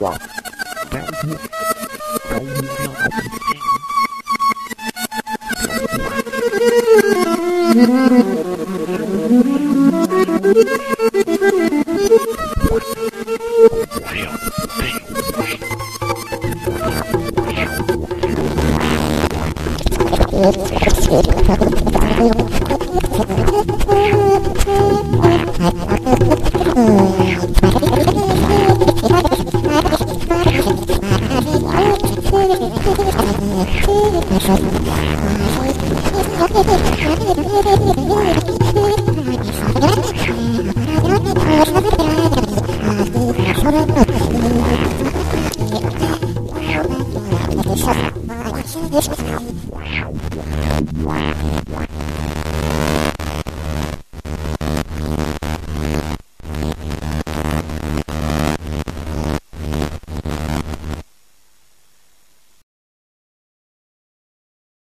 What? Wow.